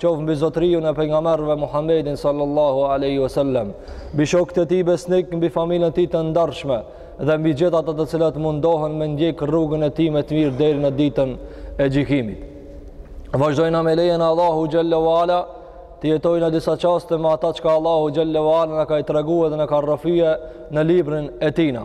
qoftë mbi zotëriun e pejgamberëve Muhammedin sallallahu alaihi wasallam, mbi shokët e tij besnik, mbi familjen e tij të ndershme dhe mbi gjithë ata të cilët mundohen me ndjek rrugën e tij me të mirë deri në ditën e gjykimit. Vazhdojna me lejen e Allahut xhel-le ue ala të jetojmë në disa çaste me ata çka Allahu xhel-le ue ala na ka tregu edhe na ka rrëfye në librin e tijna.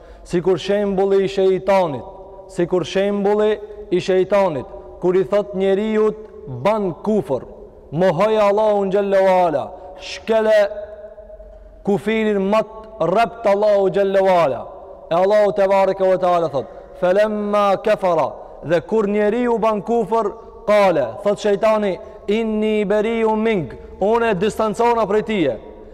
Sikur shembulli i shejtanit, sikur shembulli i shejtanit, kur i thotë njeriut ban kufër, mohoje Allahun xhel-le ue ala, shkele kufirin ma t'rrebt t'Allahut xhel-le ue ala. E Allahu tebareke ve teala thotë: "Felemma kefera" dhe kur njeriu ban kufër, kale, thotë shejtani, "Inni beriu mink", unë distancona prej tije.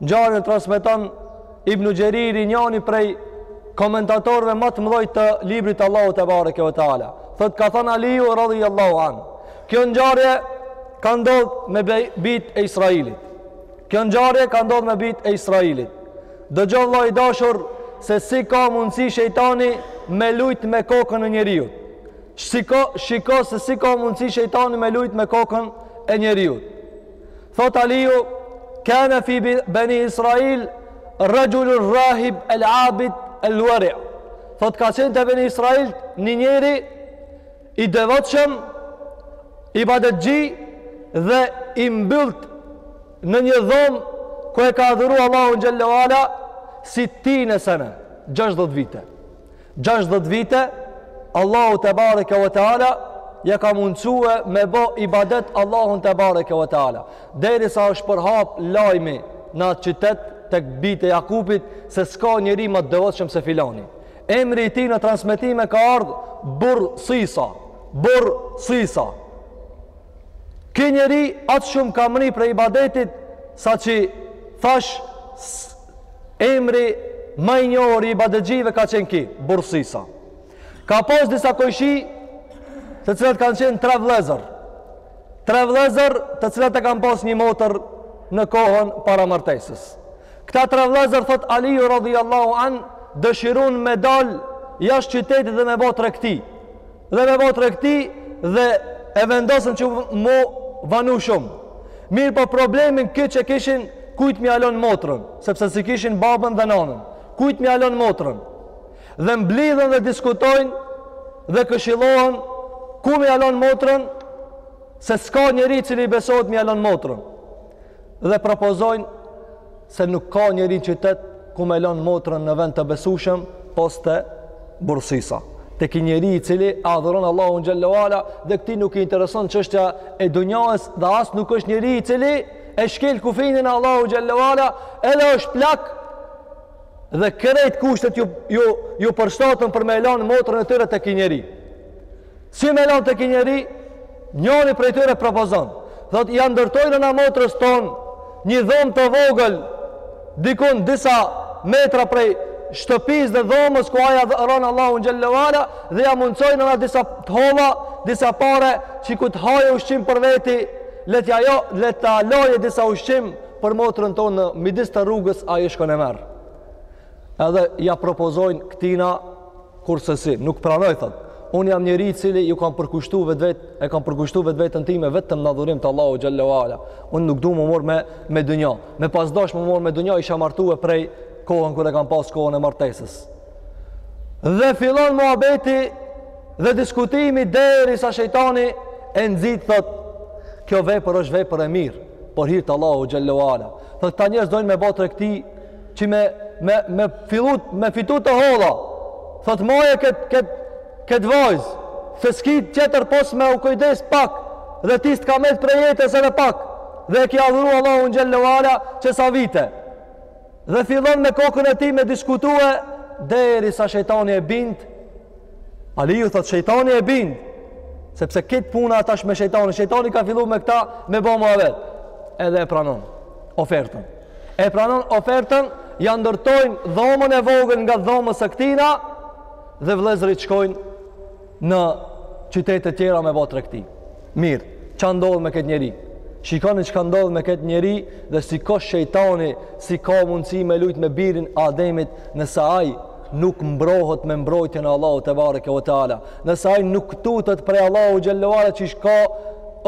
Ngjarjen e transmeton Ibnu Xheriri, njani prej komentatorëve ma të mdhoj të librit të Allahut tebareke ve teala. Thot ka thanë Aliu radhiyallahu an. Kjo ngjarje ka ndodh me bijt e Israilit. Kjo ngjarje ka ndodh me bijt e Israilit. Dëgjo vëllai i dashur se si ka mundësi shejtani me lujt me kokën e njeriut. Shiko, shiko se si ka mundësi shejtani me lujt me kokën e njeriut. Thot Aliu, kane fi beni Israil, rexhulun rahib el abid el uari. Thot ka qenë te beni Israil një njeri i devotshëm, ibadetxhi dhe i mbyllt në një dhomë ku e ka adhuru Allahun xhel-le ue ala sitine sene, 60 vite. 60 vite Allahu tebareke ve teala ja ka mundësue me bo ibadet Allahun tebareke ve teala. Derisa është përhap lajmi në atë qytet te bijtë e Jakubit, se s'ka njeri ma të devotshëm se filani. Emri i tij në transmetime ka ardhë Bursisa, Bursisa. Ky njeri aq shumë ka mrri prej ibadetit, saqë thashë Emri ma i njohur i ibadetxhive ka qenë ky, Bursisa. Ka pas disa kojshi të cilët kanë qenë tre vëllezër. Tre vëllezër të cilët e kanë pas një motër në kohën para martesës. Këta tre vëllezër thot Aliu radhiyallahu an dëshirun me dal jashtë qytetit dhe me bo tregti. dhe me bo tregti dhe e vendosën që m'u vonu shumë. Mirëpo problemin këtë që kishin kujt m'ia lon motrën, sepse s'i kishin babën dhe nanën, kujt m'ia lon motrën. Dhe mblidhen dhe diskutojnë dhe këshilohen ku m'ia lon motrën, se s'ka njeri cili i besohet m'ia lon motrën. Dhe propozojnë se nuk ka njeri n'qytet ku me lënë motrën në vend të besueshëm pos te Bursisa tek i njeri i cili e adhuron Allahun xhallahu ala dhe këtij nuk i intereson çështja e dunjës dhe as nuk është njeri i cili e shkel kufinin e Allahut xhallahu ala edhe është plak dhe krejt kushtet ju ju ju përshtatën për me lënë motrën e tyre te ki njeri Si me lanë te ki njeri, njëri prej tyre propozon. Thot, ja ndërtojna na motrës tonë një dhom të vogël, dikun disa metra prej shtëpisë dhe dhomës ku ai adhuron Allahun xhallahu ala dhe ja mundësojna na disa të holla, disa pare që ku të haje ushqim për veti, le t'ja, jo, le t'ja loje disa ushqim për motrën tonë në midis të rrugës ajo shkon e merr. Edhe ja propozojnë këtina kursesi, nuk pranoi, thot. Unë jam njeri i cili ju kam përkushtu vetve, e kam përkushtu vetëveten time vetëm n'adhurim të Allahut xhallahu ala. Unë nuk du m'u marr me, me dunja. Me pas dasht m'u marr me dunja, isha martue prej kohën kur e kam pas kohën e martesës. Dhe fillon muhabeti dhe diskutimi derisa shejtani e nxit thot, kjo vepër është vepër e mirë, për hir të Allahut xhallahu ala. Thot, këta njerëz dojnë me ba tregti, që me me me fillu me fitu të holla. Thot maje kët kët kët vajzë, se s'ki tjetër pos me u kujdes pak dhe ti s'të ka met prej jetës edhe pak. Dhe e ki adhuru Allahun xhallahu ala që sa vite. Dhe fillon me kokën e tij me diskutue derisa shejtani e bind. Ali ju thot shejtani e bind. Sepse kët puna tash me shejtani, shejtani ka fillu me këta me bo ma vet edhe e pranon ofertën. e pranon ofertën, ja ndërtojnë dhomën e vogël ngat dhomës së këtina dhe vlezërit shkojnë në qytetet tjera me bo tregti. Mirë, ça ndodh me këtë njeri? Shikoni çka ndodh me këtë njeri dhe si ko shejtani, si ka mundësi me lujt me birin e Ademit nëse ai nuk mbrohet me mbrojtjen e Allahut tebareke ve teala. Nëse ai nuk tutet prej Allahut xhallahu ala qysh ka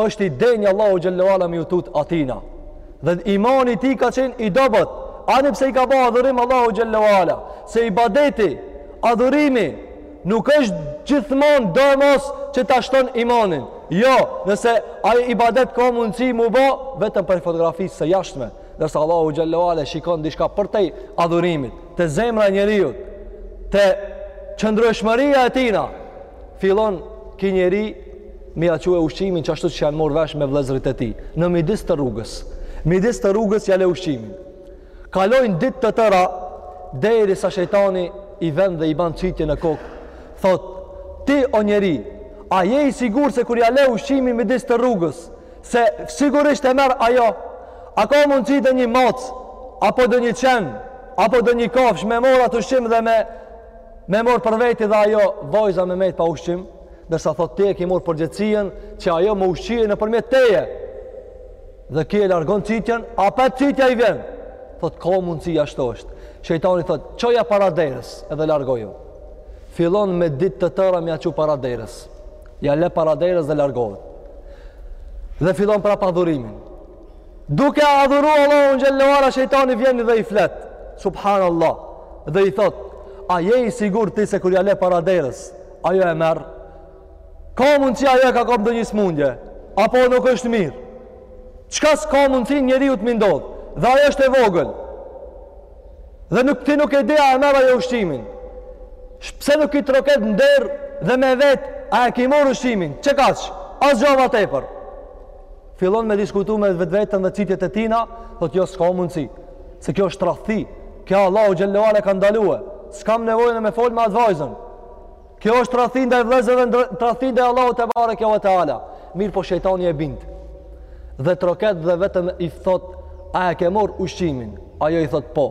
është i denjë Allahu xhallahu ala me ju tut atina. Dhe imani i tij ka qenë i dobët. Ani pse i ka ba adhurim Allahut xhallahu ala, se ibadeti, adhurimi nuk është gjithmonë doemos që ta shton imanin. Jo, nëse ai ibadet ka mundësi m'u bo vetëm prej fotografisë së jashtme, ndërsa Allahu xhallahu ala shikon diçka përtej adhurimit, te zemra e njeriut, te qëndrueshmëria e tina, Fillon ky njeri me ja çu ushqimin çashtu që janë marrë vesh me vëllezërit e tij, në midis të rrugës. Midis të rrugës ja le ushqimin. Kalojnë ditë të tëra derisa shejtani i vjen dhe i ban cytje në kokë. Thot, ti o njeri, a je i sigur se kur ja le ushqimin midis të rrugës, se sigurisht e merr ajo? A ka mundësi donjë macë, apo donjë qen, apo donjë kafshë me marr atë ushqim dhe me me marr për veti dhe ajo vajza me met pa ushqim, ndërsa thot ti e ki marr përgjegjësinë që ajo me u ushqye nëpërmjet teje. Dhe ky e largon cytjen, prapë cytja i vjen. Thot ka mundësi ashtu është. Shejtani thot, çoja para derës edhe largohu. Fillon me ditë të tëra me ja çu para derës. Ja le para derës dhe largohet. Dhe fillon prapë adhurimin. Duke e adhuru Allahun xhele ue ala, shejtani vjen dhe i flet. Subhanallah. Dhe i thot, a je i sigur ti se kur ja le para derës, ajo e merr? Ka mundësi ajo e ka kap donjë smundje, apo nuk është mirë. Çka s'ka mundësi njeriut me i ndodh, dhe ajo është e vogël. Dhe nuk ti nuk e di a e merr ajo ushqimin. Pse nuk i troket në derë dhe me e vet, a e ki marr ushqimin, qe kaq? Asgja ma tepër. Fillon me diskutu me vetveten dhe cytjet e tina, thotë jo s'ka mundësi, se kjo është tradhti, kjo Allahu xhele ue ala e ka ndalue, s'kam nevojë unë me fol me atë vajzën, kjo është tradhti ndaj vllezërve dhe tradhti ndaj Allahut tebareke ue teala, mirëpo shejtani e bind, dhe troket dhe vetëm i thot, a e ke marr ushqimin, ajo i thot po,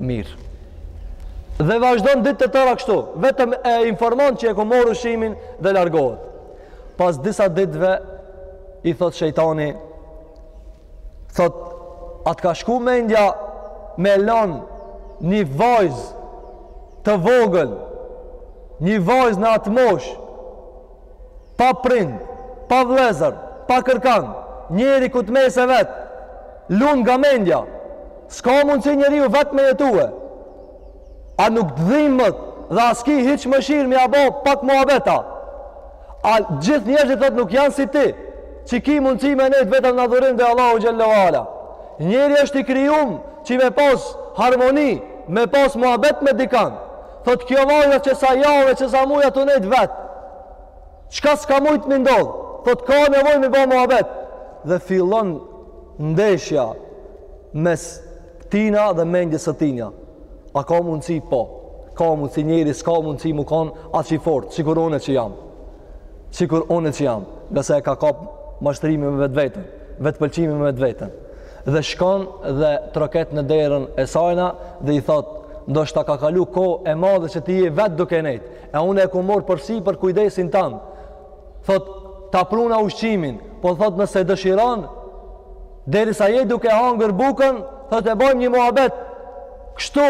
mirë. Dhe vazhdon ditë të tëra kështu, vetëm e informon që e ka marr ushqimin dhe largohet. Pas disa ditëve i thot shejtani thot a të ka shku mendja me e lan një vajzë të vogël një vajzë në atë moshë pa prind pa vllezër pa kërkan njeri kur të mes vet lun nga mendja s'ka mundësi njeriu vet me jetue A nuk të dhimet dhe a s'ki hiç mëshirë me i ba pak muabet? A gjithë njerëzit thot nuk janë si ti, që ki mundësi me nejt vetëm në adhurim te Allahu xhele ue ala. Njeri është i krijum që me pas harmoni, me pas muabet me dikan. Thot kjo vajza qe sa javë, qe sa muaj tu nejt vet. Çka s'ka mujt me i ndodh? Thot ka nevojë me ba muabet. Dhe fillon ndeshja mes tina dhe mendjes së tinja. A ka mundësi? Po ka mundësi, njeri s'ka mundësi mu kanë aq i fort, sikur unë që jam. Sikur unë që jam, ngase e ka kap mashtrimi me vetveten, vetpëlqimi me vetveten. Dhe shkon dhe troket në derën e sajna dhe i thot, ndoshta ka kalu kohë e madhe që ti je vet duke nejt, e unë e kom marr përsi për kujdesin tënd. thot ta pruna ushqimin, po thot nëse dëshiron deri sa je duke hangër bukën, thot e bojmë një muhabet kështu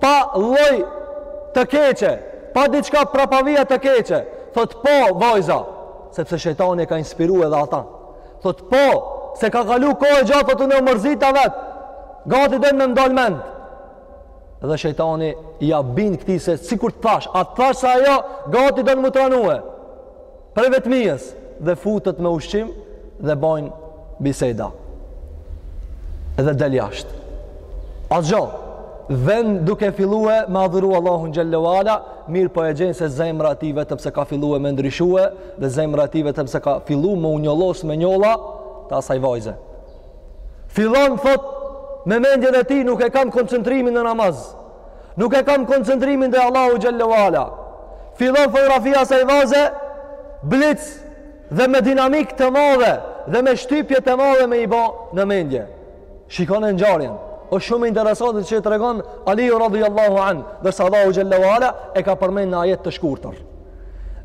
pa lloj të keqe, pa diçka prapavija të keqe, thot po vajza, sepse shejtani e ka inspiru edhe ata, thot po, se ka kalu kohë e gjatë, thot unë u mërzita vetë, gati dojnë me m'dal mendtë, dhe shejtani ia bind këtij se sikur të thash, a të thash se ajo gati don m'u tranue, prej vetmisë, dhe futet me ushqim dhe bojnë biseda. Dhe del jashtë. Asgjo, ven duke fillue me adhuru Allahun xhelle ve ala, mirë po e gjenë se zemra e tij vetëm se ka fillue me ndryshue, dhe zemra e tij vetëm se ka fillu me u njollos me njolla të asaj vajze. Fillon thot me mendjen e tij nuk e kam koncentrimin në namaz. Nuk e kam koncentrimin te Allahu xhelle ve ala. Fillon fotografia e asaj vajze blic dhe me dinamik të madhe dhe me shtypje të madhe me i ba në mendje. Shikone ngjarjen. Është shumë interesante që e tregon Aliu radhiyallahu an, ndërsa Allahu xhelle ve ala e ka përmend në ajet të shkurtër.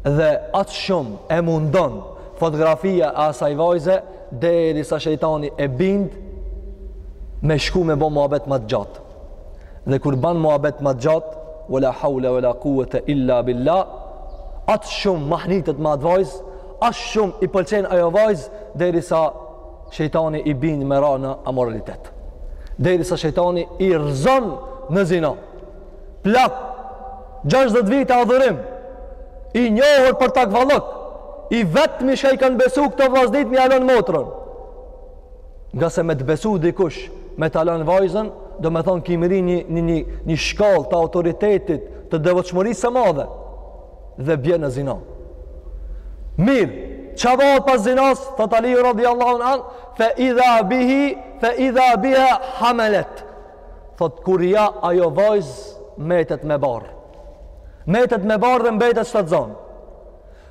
Dhe aq shumë e mundon fotografia e asaj vajze derisa shejtani e bind me shku me bo muabet ma të gjatë dhe kur ban muabet ma të gjatë wala hawla wala quwata illa billah aq shum mahnitet me at vajz aq shum i pëlqen ajo vajz derisa shejtani i bind me ra në amoralitet derisa shejtani i rrëzon në zina plak 60 vite adhurim i njohur për takvallëk i vetmi shka i kanë besu këta vllaznit me ia lon motrën ngase me të besu dikush me ta lon vajzën domethonë ki mrri një, një, një, një shkall të autoritetit të devotshmërisë së madhe dhe bje në zina mirë ça bëhet pas zinas thot Aliju radiallahu anhu fe idha bihi fe idha biha hamelet thot kur ja ajo vajz metet me barrë metet me barrë dhe mbetet shtatzon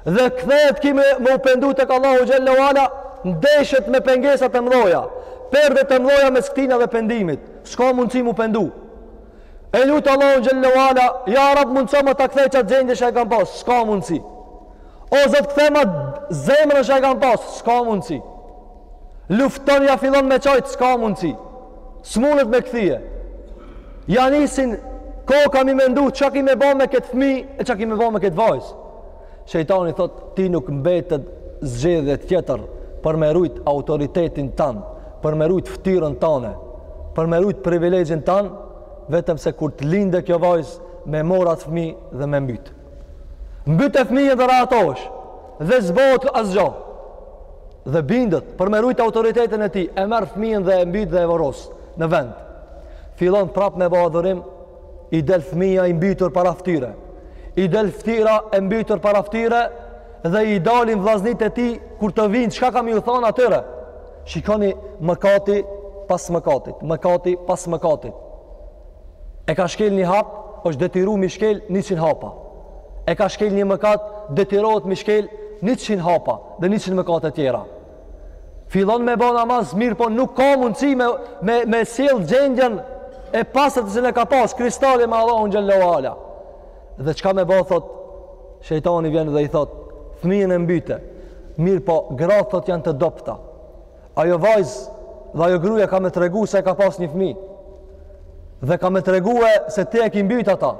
dhe kthehet ky me me u pendu tek allahu xhelle ve ala ndeshet me pengesa të mdhoja perde të mdhoja mes këtina dhe pendimit s'ka mundësi mu pendu e lut allahun xhelle ve ala ja rab mundësoma ta kthej qatë gjendje që e kam pas s'ka mundësi o zot kthema zemrën që e kam pas s'ka mundësi Lufton ja fillon me qajt, s'ka mundësi. S'mundet me e kthye. Ja nis në kokë me i mendu, çka ki me ba me këtë fmi, e çka ki me ba me këtë vajzë. Shejtani thotë, ty nuk mbetet zgjedhje tjetër për me rujt autoritetin tan, për me rujt fytyrën tane, për me rujt privilegjin tan, vetëm se kur të lindë kjo vajzë me e marrë at fmi dhe me e mbyt. Mbyte fëmijën dhe rahatohesh. Dhe s'bohet asgjo. Dhe bindet, për me rujt autoritetin e tij, e merr fëmijën dhe e mbyt dhe e vorros në vend. Fillon prap me ba adhurim, i del fëmija i mbytur para ftyre. I del ftyra e mbytur para ftyre dhe i dalin vllaznit e tij kur të vijnë, çka kam me ju thanë atyre? Shikoni mëkati pas mëkatit, mëkati pas mëkatit. E ka shkel një hap, është detyru mi shkel 100 hapa. E ka shkel një mëkat, detyrohet mi shkel 100 hapa dhe 100 mëkate tjera. Fillon me bo namaz, mirëpo nuk ka mundësi me, me, me sjell gjendjen e pastër të cilën e ka pas, kristali me Allahun xhelle ue ala. Dhe çka me bo, thotë, shejtani vjen dhe i thotë, fmijën e mbyte, mirëpo gratë thotë janë të dobta, Ajo vajzë dhe ajo gruja ka me tregu se e ka pas një fmi. Dhe ka me tregue se ti e ki mbyt ata.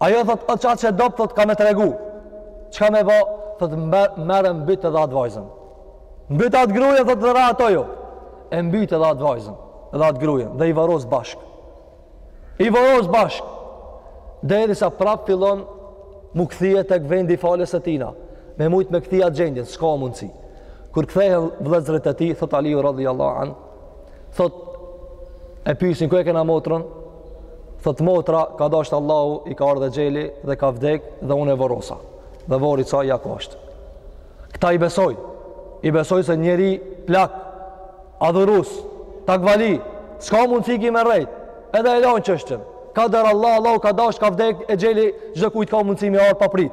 Ajo thotë, o qaq e dobët, thotë, ka me tregu. Çka me ba? Thotë, merre mbyt edhe atë vajzën. Mbyt atë grujen, thotë, dhe rahatohu. E mbyt edhe atë vajzën, edhe atë grujen, dhe i varros bashkë. I vorros bashkë. Derisa prap fillon m'u kthye tek vendi i faljes së tijna. Me mujt me kthy at gjendjen, s'ka mundsi. Kur kthehen vëllezërit e tij, thotë Aliu radhiyallahu anh, thotë e pyesin ku e kena motrën? Thotë motra ka dashur Allahu i ka ardh exheli dhe ka vdek dhe unë e vorrosa. Dhe vorri qe ja ku është. Këta i besojn. I besojn se njeri plak Adhurues, takvali, s'ka mundësi ky me rrejt, edhe e lanë çështjen. Kader Allah, Allahu ka dash, ka vdek, exheli, çdokujt ka mundësi me i ardh paprit.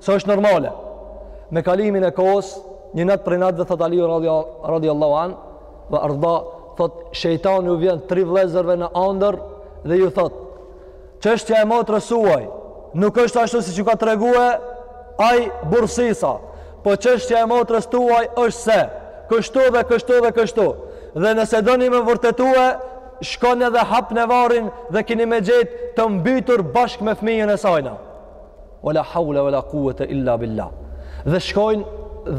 Se është normale. Me kalimin e kohës, një natë prej natëve thotë Aliu radiallahu anh, dhe ardha, thotë, shejtani u vjen tri vllezërve në andërr, dhe ju thotë, Çështja e motrës tuaj nuk është ashtu siç ju ka treguar ai Bersisa, po çështja e motrës tuaj është se kështu dhe kështu dhe kështu. Dhe nëse doni me vërtetue, shkoni dhe hapni varrin dhe keni me gjet të mbytur bashkë me fëmijën e sajna. Wala hawla wala quwwata illa billah. Dhe shkojnë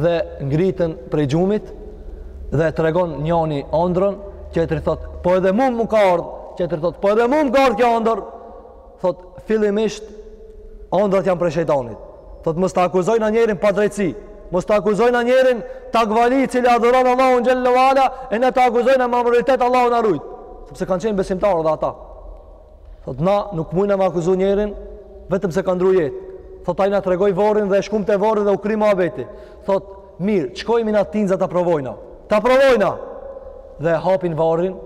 dhe ngritën prej gjumit dhe e tregon njani ëndrrën, tjetri thot, po edhe mua më ka ardh, tjetri thot, po edhe mua më ka ardh kjo ëndrr. Thot, fillimisht andrrat janë prej shejtanit. Thot, mos ta akuzojna njërin pa drejtësi. Mos ta akuzojna njërin takvali i cili adhuron Allahun xhelle ve ala e na ta akuzojna amoralitet Allahu na rujt. Sepse kanë qenë besimtarë dhe ata. Thot na nuk mujna me akuzu njerin vetëm se ka ndru jetë. Thot ai na tregoi vorrin dhe e shkum te vorri dhe u kri muhabeti. Thot mirë, shkojmi na tinza ta provojna. Ta provojna. Dhe e hapin varrin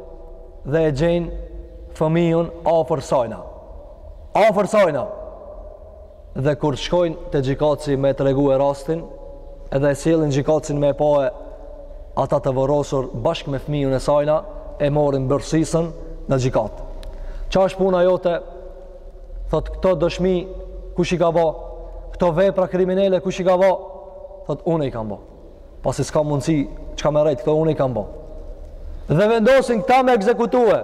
dhe e gjejnë fëmijën afër sajna. Afër sajna. dhe kur shkojnë te gjykatësi me e tregue rastin edhe e sjellin gjykatësin me e pae ata të vorrosur bashkë me fëmijën e sajna e morrin Bersisën në gjykat qa është puna jote thot këto dëshmi kush i ka ba këto vepra kriminele kush i ka ba thot une i kam ba pasi s'ka mundësi qka me rrejt këto une i kam ba dhe vendosin këta me ekzekutue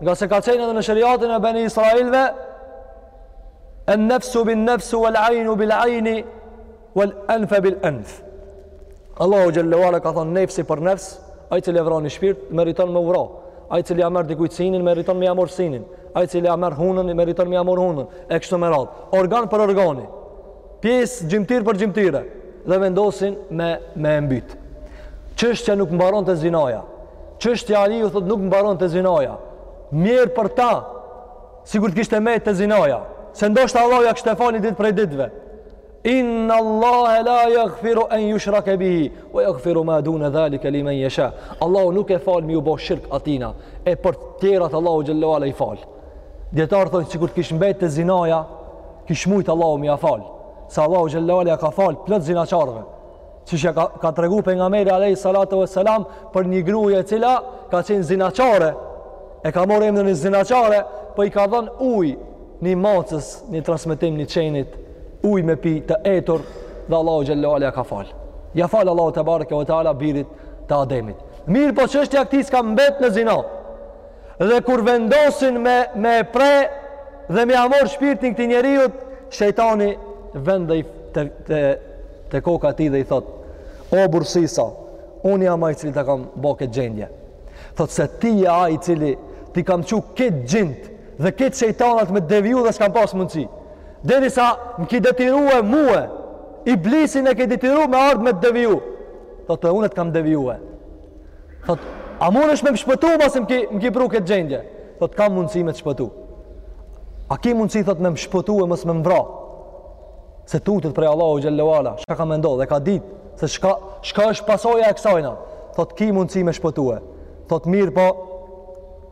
nga se ka qenë edhe në sheriatin e Beni Israilve An-nafsu bin-nafs, al-'aynu bil-'ayni, al-anfa bil-anf. Allahu xhelle ve ala ka thon nefsi për nefs, ai i cili e vran ni shpirt meriton me u vra. Ai i cili ia merr dikujt sinin meriton me ia marr sinin. Ai i cili ia merr hunën meriton me ia marr hunën. E kështu me radh. Organ për organi. Pjesë gjymtyr për gjymtyre dhe vendosin me me e mbyt. Çështja nuk mbaron te zinaja. Çështja Aliu thot nuk mbaron te zinaja. Mirëpo ta, Sikur të kishte met te zinaja, se ndoshta Allahu ja kishte falë ni ditë prej ditëve. Inna Allahe la yaghfiru an yushrake bihi, wa yaghfiru ma dune dhalike li men jesha. Allahu nuk e falë mi u bo shirkë atina, e por tjerat Allahu xhelle ve ala i falë. Djetarë thonë, sikur të kish mbet te zinaja, kish mujtë Allahu mi a falë. Se Allahu xhelle ve ala ja ka falë plot zinaqarëve. Siç ja ka, ka tregu pejgamberi alayhi salatu vesselam për një gruje e cila ka qenë zinaçare, e ka marrë emrin e zinaçare, po i ka dhënë ujë ni macës, ni transmetim ni qenit, ujë me pi të etur dhe Allahu xhelle ve ala ja ka fal. Ja fal Allahu tebareke ve teala birit të Ademit. Mirëpo çështja e këtij s'ka mbet në zina. Dhe kur vendosin me me e pre dhe me ia morr shpirtin këtij njeriu, shejtani vjen te te te koka e tij dhe i thot: "O Bersisa, un jam ai i cili ta kam bo këtë gjendje." Thot se ti je ai i cili t'i kam çu këta xhind dhe këta shejtanat me t'deviju dhe s'kam pas mundësi. Derisa më ki detirue mue, Iblisin e ki detiru me ardhë me t'deviju. Thotë unë të kam devijue. Thot, a mundesh ti me më shpëtu, masi më ki, më ki pru këtë gjendje? Thot, kam mundësi me të shpëtu. A ki mundësi, thot, me më shpëtue, mos me më vra? Se tutet prej Allahut xhele ve ala, shka ka me ndodhë, e ka ditë, se shka, shka është pasoja e kësajna? Thot, ki mundësi me shpëtue. Thot, mirëpo,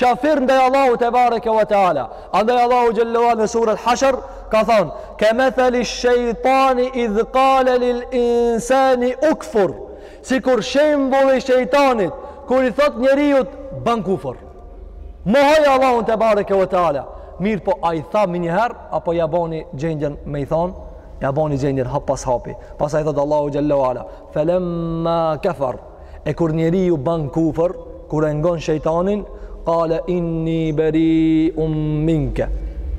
Kafir ndaj Allahut tebareke ve teala. Andaj Allahu xhele ve ala në surën Hashr ka thonë: "Kamathali shaytani idh qala lil insani ukfur." Sikur shembulli i shejtanit kur i thot njeriut ban kufër. Mohoje Allahun tebareke ve teala. Mirëpo a i tha menjëherë apo ja boni gjendjen me i thon, ja boni gjendjen hap pas hapi. Pastaj thot Allahu xhele ve ala: "Falamma kafara E kur njeriu ban kufër, kur e ngon shejtanin, kale inni beriun minke.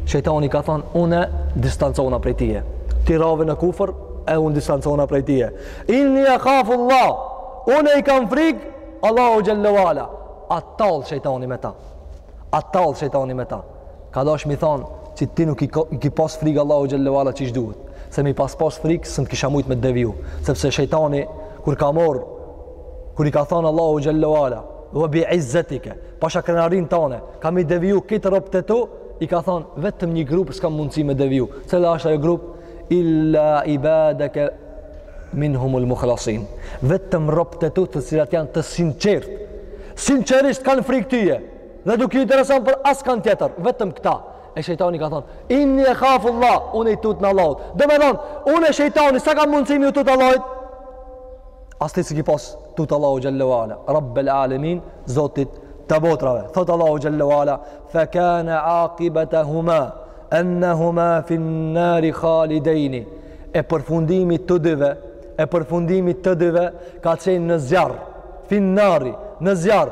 Shejtani ka thonë, une distancona prej tije. Ti rave në kufër, e unë distancona prej tije. Inni ehafullah, une i kam frikë Allahut xhele ve ala. A tall shejtani me ta. A tall shejtani me ta. Ka dash mi thonë që ti nuk i ki pas frikë Allahut xhele ve ala qysh duhet. Se mi pas pas frikë, s'un të kisha mujt me deviju. Sepse shejtani, kur ka morë, kur i ka thonë Allahu xhele ve ala, fe bi izzetike, pasha krenarin tane, kam mi deviju krejt robt e tu, i ka thonë, vetëm një grup s'kam mundësi me deviju. Cila ashtë ajo grup, illa ibadeke minhumul mukhlasin. Vetëm robt e tu të cilat janë të sinqertë. Sinqerisht kanë frikë tyje. Dhe nuk ju intereson për askan tjetër, vetëm këta. E shejtani ka thonë, inni ehafullah, unë i tutna Allahut. Domethonë, unë e shejtani, sa kam mundësi mi u tutë Allahut? As ti s'i ki pas tutë Allahut xhele ve ala, Rabbel Alemin, Zotit të botrave. Thotë Allahu xhele ve ala, fe kane akibetehuma, ennehuma finnari khalidejni, e përfundimi të dyve, e përfundimi të dyve, ka qenë në zjarr, finnari, në zjarr,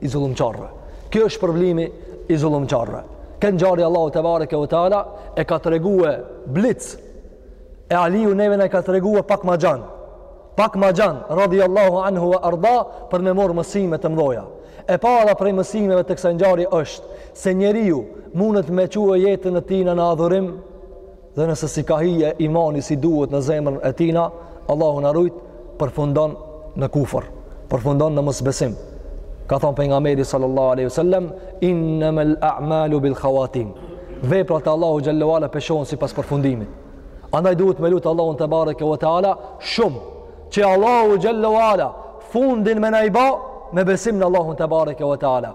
i zullumqarëve. Kjo është shpërblimi i zullumqarëve. Ket ngjarje Allahu tebareke ve teala e ka tregue blic e Aliju neve na e ka tregue pak ma gjanë. Pak ma gjanë, radijallahu anhu ve erda për me morë mësime të mdhoja. E para prej mësimeve të kësaj ngjarje është se njeriu mundet me çue jetën e tina në adhurim dhe nëse s'i ka hi imani si duhet në zemrën e tina, Allahu na rujt, përfundon në kufër, përfundon në mosbesim. Ka thonë Pejgamberi sallallahu aleyhi ve sallam, innemel a'malu bil khawatim. Veprat te Allahu xhele ve ala peshohen sipas përfundimit. Andaj duhet me lutë Allahun tebareke ve teala, shumë, që Allahu xhele ve ala fundin me na e ba, me besim në Allahun tebareke ve teala.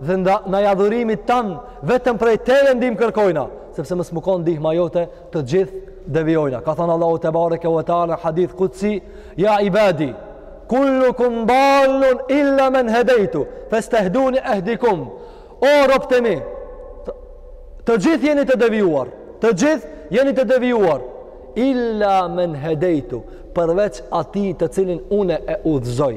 dhe ndaj adhurimit tan vetëm prej teje ndihmë kërkojna sepse mos me kon ndihma jote të gjithë devijojna ka thënë Allahu tebareke ve teala hadith kudsi ja ibadi kullukum dallun illa man hadaitu fastahduni ahdikum o robët e mi të gjithë jeni të devijuar të gjithë jeni të devijuar illa man hadaitu përveç atij të cilin unë e udhëzoj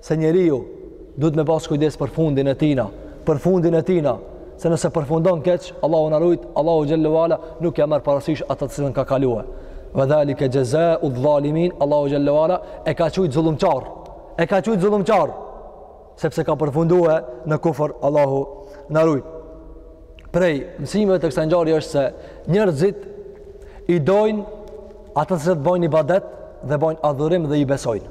se njeriu duhet me pas kujdes për fundin e tina, për fundin e tina, se nëse përfundon keq, Allahu na rujt, Allahu xhelle ue ala nuk ja merr parasysh ata të cilën ka kalue. Wa zalika jazaa'u dhalimin, Allahu xhelle ue ala e ka qujt zullumqar. E ka qujt zullumqar sepse ka përfundue në kufër Allahu na rujt. Prej mësimeve të kësaj ngjarje është se njerëzit i dojnë ata të cilët bojnë ibadet dhe bojnë adhurim dhe i besojnë.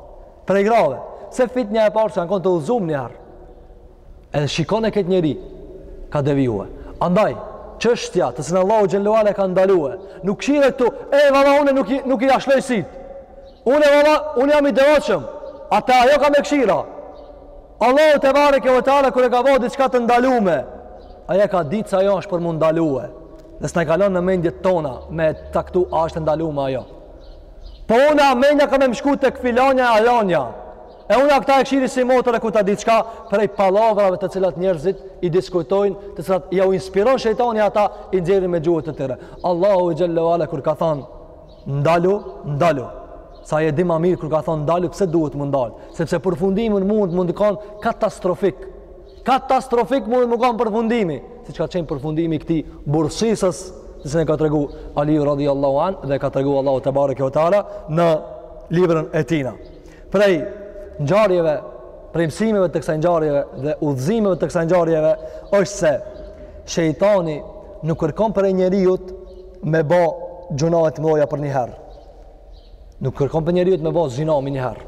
prej grave, se fitnja e parë që në konë të uzumë njëherë, edhe shikone këtë njeri, ka devijue. Andaj, çështja të cilën Allahu xhelle ue ala ka ndalue, nuk kshiret këtu, e valla une nuk i, nuk ia lshoj sytë, une valla, une jam i devotshëm, ata ajo ka me këshira. Allahu tebareke ue teala, kur e ka bo diçka të ndalume, ai e ka ditë se ajo është për m'u ndalue, dhe s'na i kalon në mendjet tona me caktu a është e ndalume ajo. Po unë a mendja kam me shku tek filanja e alanja. E unë a këta e këshiri si motër e ku ta di çka prej pallavrave të cilat njerëzit i diskutojnë, të cilat ja u inspiron shejtani ata i nxjerrin me gjuhët e tyre. Allahu xhelle ue ala kur ka thonë, ndalu, ndalu. Se e di ma mirë kur ka thonë, ndalu, pse duhet m'u ndalë? Sepse përfundimi mund, mund të konë katastrofik. Katastrofik mundet me kon përfundimi, siç ka qenë përfundimi i këtij Bursisës, siç na ka tregu Aliu radijallahu anh, dhe ka tregu Allahu tebareke ue teala, në librin e tina. Prej ngjarjeve, prej mësimeve të kësaj ngjarjeve dhe udhëzimeve të kësaj ngjarjeve, është se shejtani nuk kërkon prej njeriut me bo gjynahet e mdhaja përnjëherë. Nuk kërkon prej njeriut me bo zina menjëherë.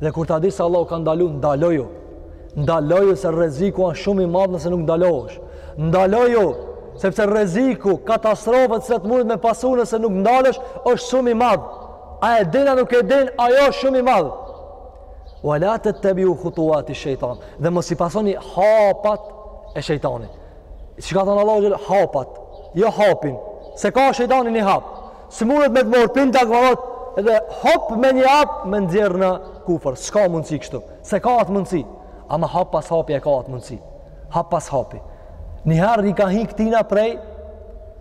Dhe kur ta dish se Allahu ka ndalu, ndaloju. Ndaloju se rreziku është shumë i madh nëse nuk ndalohesh. Ndaloju sepse rreziku, katastrofa që mundet me pasu nëse nuk ndalesh, është shumë i madh. A e din a nuk e din, ajo është shumë i madh. Wala tattabi'u khutuwati shaytan. Dhe mos i pasoni hapat e shejtanit. Çka thon Allahu xhel hapat, jo hapin. S'e ka shejtani një hap. S'mundet me të marrë pi në takvallëk dhe hop me një hap me nxjerrë në kufër. S'ka mundësi kështu. S'e ka atë mundësi. Ama hap pas hapi e ka atë mundësi. Hap pas hapi. Njëherë i ka hi këtina prej,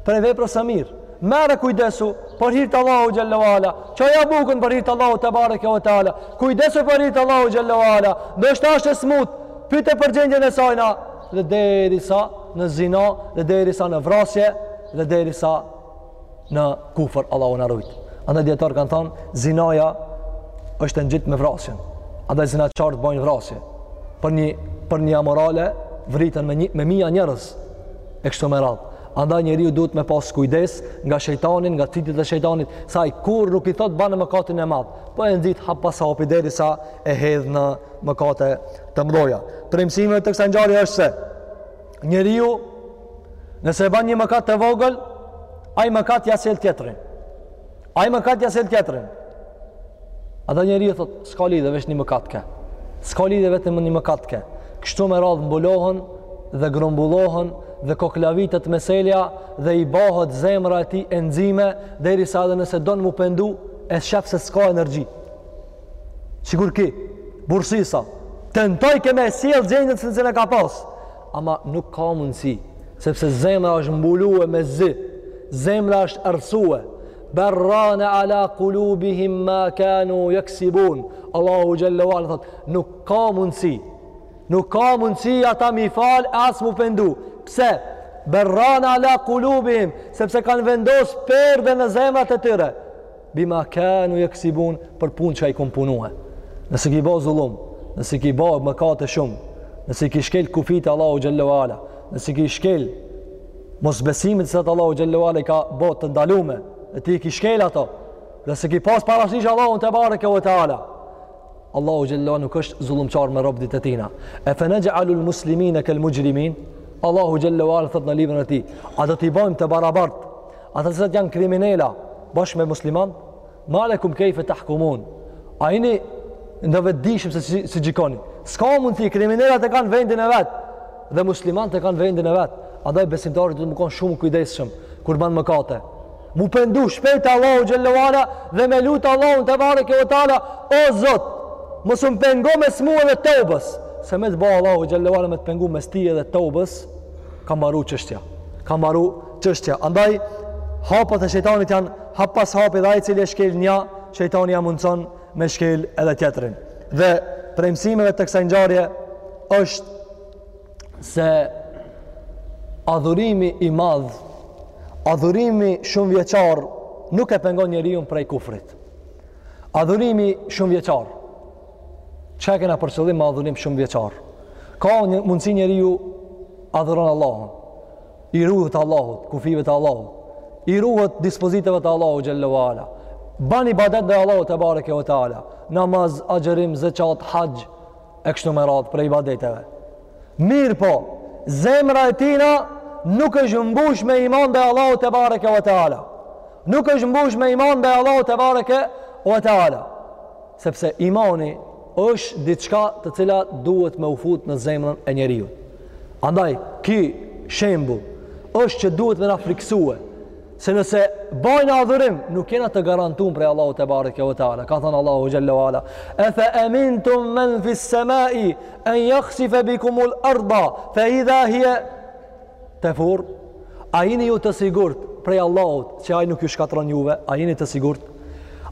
prej veprës së mirë. Merre kujdesu për hir të Allahut xhelle ve ala. Çoja bukën për hir të Allahut tebareke ve teala. Kujdesu për hir të Allahut xhelle ve ala. Ndoshta ashtë e smut, pyte për gjendjen e sajna. Dhe derisa në zina, dhe derisa në vrasje, dhe derisa në kufër Allahu na rujt. Andaj dijetarët kanë thënë zinaja është e ngjit me vrasjen. Andaj zinaçarët bëjnë vrasje. Për një për një amorale vriten me një, me mija njerëz e kështu me radhë. Andaj njeriu duhet me pas kujdes nga shejtani, nga cytjet e shejtanit, se ai kurr nuk i thot bane mëkatin e madh. Po e nxit hap pas hapi derisa e hedh në mëkate të mëdha. Prej mësimeve të kësaj ngjarje është se njeriu Nëse e ban një mëkat të vogël, ai mëkat ia sjell tjetrin. Ai mëkat ia sjell tjetrin. Andaj njeriu thot, s'ka lidhje veç një mëkat ke. S'ka lidhje vetëm një mëkat ke. Kështu me radh mbulohen dhe grumbullohen dhe koklavitet meselja dhe i bëhet zemra e tij e nxime derisa edhe nëse don m'u pendu e shef se s'ka energji. Sikur ky, Bersisa, tentojke me sjell gjendjen si e ka pas. Ama nuk ka mundësi, sepse zemra është mbulue me zi, zemra është errësue, berrane ala kulubihim ma kanu jeksibun, Allahu xhelle ve ala thot, nuk ka mundësi, nuk ka mundësi ata m'i falë as m'u pendu, pse? Berrane ala kulubihim, sepse kanë vendos perde në zemrat e tyre, Bima kanu jeksibun për punë që i kon punue. Nëse ki bo zullum, nëse ki bo mëkate shumë, nëse ki shkel kufijt e Allahut xhelle ve ala, nëse ki shkel mosbesimet që Allahu xhelle ve ala i ka bo të ndalume, e ti ki shkel ato. Dhe s'e ki pas parasysh Allahun tebareke ve teala. Allahu xhelle ve ala nuk është zullumçar me robët e tina. Efe nexh'alul muslimine kel muxhrimin, Allahu xhelle ve ala thot në librin e tij, a do t'i bëjmë të barabartë Ata të cilët janë kriminela bashkë me musliman, ma lekum kejfe tahkumun. A ini në vete dishëm se si, si gjikoni. S'ka mundësi kriminelat e kanë vendin e vet dhe muslimant e kanë vendin e vet. Andaj besimtari duhet me konë shumë i kujdesshëm kur ban mëkate. M'u pendu shpejt Allahut xhelle ve ala dhe me lutë Allahun tebareke ve teala, o Zot, mos më pengo mes mu edhe tobes. Se me të ba Allahu xhelle ve ala me të pengu mes ti edhe tobes, ka mbaru çështja. Ka mbaru çështja. Andaj hapat e shejtanit janë hap pas hapi dhe ai i cili e shkel një, shejtani ia mundson me shkel edhe tjetrin. Dhe prej mësimeve të kësaj ngjarje është se adhurimi i madh, adhurimi shumë vjeçar nuk e pengon njeriun prej kufrit. Adhurimi shumë vjeçar. Çka kena për qëllim me adhurim shumë vjeçar? Ka mundësi njeriu adhuron Allahun. i ruhet Allahut, kufive të Allahut, i ruhet dispozitave të Allahut xhel-le ue ala. Ban ibadet ndaj Allahut tebareke ve teala. Namaz, agjërim, zeqat, haxh e kështu me radhë prej ibadeteve. Mirëpo, zemra e tina nuk është mbush me iman ndaj Allahut tebareke ve teala. Nuk është mbush me iman dhe Allahu të bareke vë të ala. Sepse imani është diçka e cila duhet me u fut në zemrën e njeriut. Andaj, ky shembull është që duhet me na friksue, se nëse bajna adhurim, nuk jena të garantun prej Allahut tebareke ve teala. Ka thënë Allahu xhel-le ue ala, e fe emintum men fis semai, en jahsife bikumul arda, fe idha hje Tefur, a jeni ju të sigurt prej Allahut që ai nuk ju shkatron juve? A jeni të sigurt?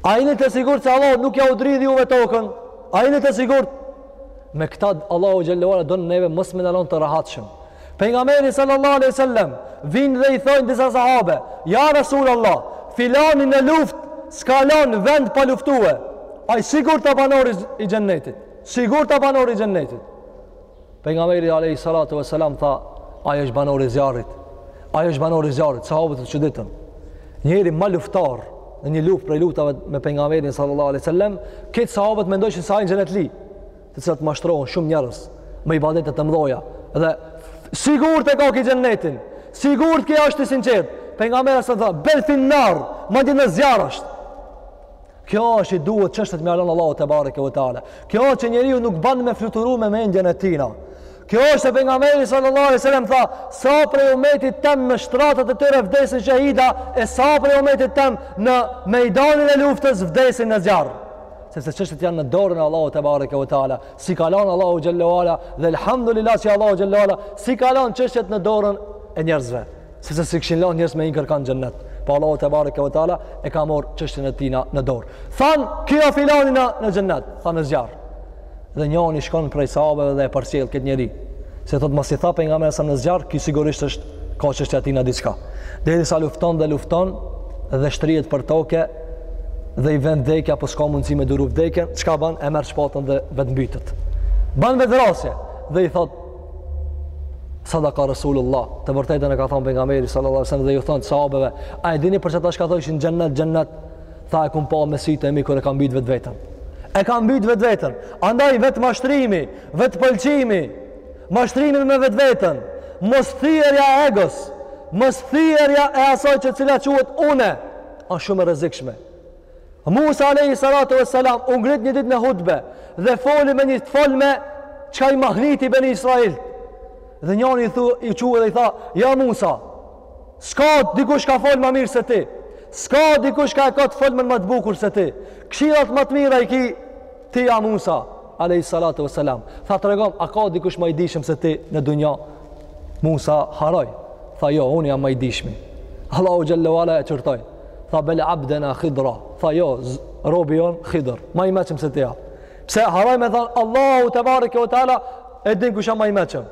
A jeni të sigurt se Allahu nuk ja u dridh juve tokën? A jeni të sigurt? Me këta Allahu xhel-le ue ala don neve mos me na lan të rahatshëm. Pejgamberi sallallahu alaihi wasallam vijn dhe i thonë disa sahabe, ja Rasul Allah, filani në luftë s'ka lan vend pa luftue. Ai sigurt a banor i xhennetit. Sigurt a banor i xhennetit. Pejgamberi alayhi salatu vesselam tha, ai është banor i zjarrit. Ai është banor i zjarrit, sahabët u çuditën. Njëri ma luftar në një luftë prej luftave me pejgamberin sallallahu alaihi wasallam, këtë sahabët mendojshin se ai xhenetli, të cilat mashtrohen shumë njerëz me ibadete të mëdha. Dhe sigurt e ka ky xhenetin. Sigurt që është i sinqert. Pejgamberi sa tha, "Bel fin nar, madje në zjarr është." Kjo është i duhet çështet me ja lan Allahut tebareke ve teala. Kjo është që njeriu nuk ban me fluturu me mendjen e tina. Kjo është se pejgamberi sallallahu alaihi wasallam tha, sa prej umetit tem në shtratat e tyre vdesin shehida e sa prej umetit tem në mejdanin e luftës vdesin në zjarr. Sepse çështet janë në dorën e Allahut tebareke ve teala. S'i ka lan Allahu xhel-le ue ala dhe elhamdulillah se Allahu xhel-le ue ala s'i ka lan çështet në dorën e njerëzve. sepse si kishin lënë njerëz me inkër kanë xhennet. Po Allahu tebareke ve teala e ka marr çështën e tina në dorë. Than, ky filani në në xhennet, tha në zjarr. Dhe njëri shkon prej sahabeve dhe e përcjell këtë njeri. Se thot mos i tha pejgamberi sa në zjarr, ky sigurisht është ka çështja e tina diçka. Deri sa lufton dhe lufton dhe shtrihet për tokë dhe i vjen vdekja apo s'ka mundësi me duru vdekjen, çka ban? E merr shpatën dhe vetë mbytet. Ban vetë dhe i thot Sadaka Rasulullah, të vërtetën e ka thanë pejgamberi sallallahu alajhi wasallam dhe ju thon sahabeve, a e dini për çata çka thojshin xhennet xhennet? Tha e kum pa me sy të mi kur e ka mbyt vetveten. E ka mbyt vetveten. Andaj vetëmashtrimi, vetëpëlqimi, mashtrimi me vetveten, mos thyerja e egos, mos thyerja e asaj që cila quhet unë, është shumë e rrezikshme. Musa alayhi salatu wassalam u ngrit një ditë në hutbe dhe foli me një të folme çka i mahniti beni Israil. Dhe njoni iu çue dhe i tha: "Ja Musa, s'ka dikush ka fol ma mirë se ti. S'ka dikush ka e ka të folmen ma të bukur se ti. Këshillat ma të mira i ki ti ja Musa alayhi salatu wassalam. Tha tregom, a ka dikush ma i dishëm se ti në dunja?" Musa harroi. Tha: "Jo, unë jam ma i dishmi." Allahu xhelle ve ala e qortoi. Tha bel abdena khidra. Tha jo, robi jonë Khidr. Ma i meçëm se teja. Pse harroi me thanë, Allahu tebareke ve teala, e din kush a ma i meçëm.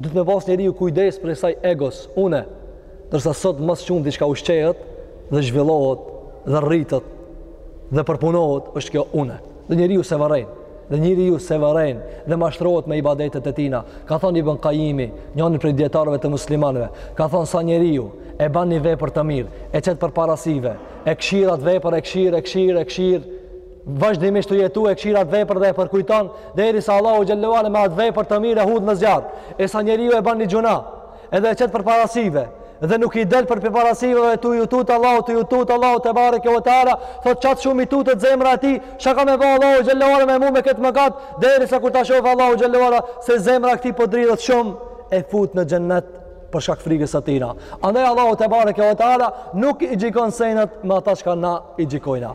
Duhet me pas njeriu kujdes prej saj egos, une. Ndërsa sot ma së shumë diçka ushqehet dhe zhvillohet dhe rritet dhe përpunohet, është kjo une. Dhe njeriu s'e vëren, dhe njeriu s'e vëren, dhe mashtrohet me ibadetet e tina. Ka thonë Ibn Kajimi, njoni prej dijetarëve të muslimanëve, ka thonë sa njeriu e ban një vepër të mirë, e qet përpara syve, e kshyr atë vepër, e kshyr, e kshyr, e kshyr, vazhdimisht jet tu e kshyr atë vepër dhe e përkujton, derisa Allahu xhelle ve ala me atë vepër të mirë e hudh në zjarr. E sa njeriu e ban një gjynah, Edhe e qet përpara syve dhe nuk i del prej përpara syve tu ju tut Allahu tu ju tut Allahu tebareke ve teala thot çat shumë i tutet zemra e tij çka ka me ba Allahu xhelle ve ala me mu me kët mëkat derisa kur ta shohë Allahu xhelle ve ala se zemra e këtij po dridhet shumë e fut në xhennet për shkak frikës së tina andaj Allahu tebareke ve teala nuk i gjykon senet me ata çka na i gjykojna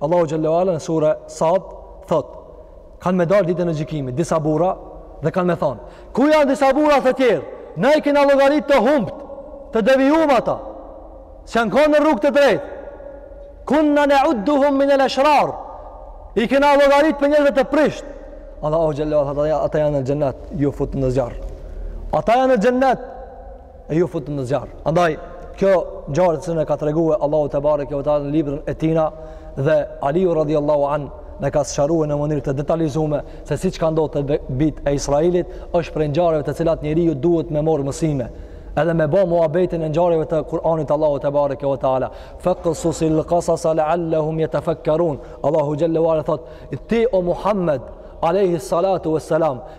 Allahu xhelle ve ala në sure Sad thot kanë me dalë ditën e gjykimit disa burra dhe kanë me thonë ku janë disa burra të tjerë na i kena llogarit të humbt të devijum ata që janë kanë në rrugë të drejtë kunna na'udduhum min al-ashrar i kena llogarit për njerëz të prisht Allahu xhelle ve ala ata janë në xhennet ju futën në zjarr ata janë në xhennet e ju futën në zjarr. Andaj kjo ngjarje të cilën na ka tregue Allahu tebareke ve teala në librin e Tina dhe Aliu radhiyallahu an na ka sqarue në mënyrë të detalizume se siç ka ndodh te bijtë e Israilit është prej ngjarjeve të cilat njeriu duhet me marr mësime edhe me bo muhabetin e ngjarjeve të Kur'anit Allahu tebareke ve teala faqsusil qasas la'allahum yatafakkarun Allahu jalla wa ala thot ti o Muhammed alayhi salatu wassalam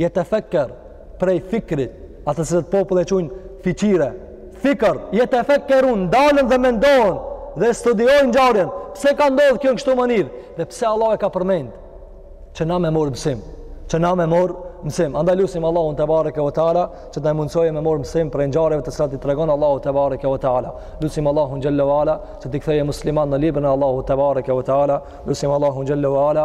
Jetefekker, prej fikrit, atë që populli e qun fiqire. Fikër, jetefekkerun, ndalen dhe mendohen, dhe studiojnë ngjarjen, pse ka ndodhë kjo në kësi mënyrë, dhe pse Allahu e ka përmendë, që na me morë mësim, që na me morë mësim. Andaj lusim Allahun tebareke ve teala që të na mundësojë me marr mësim prej ngjarjeve të cilat i tregon Allahu tebareke ve teala. Lusim Allahun xhalla ve ala që t'i kthejë muslimanët në librin e Allahut tebareke ve teala. Lusim Allahun xhalla ve ala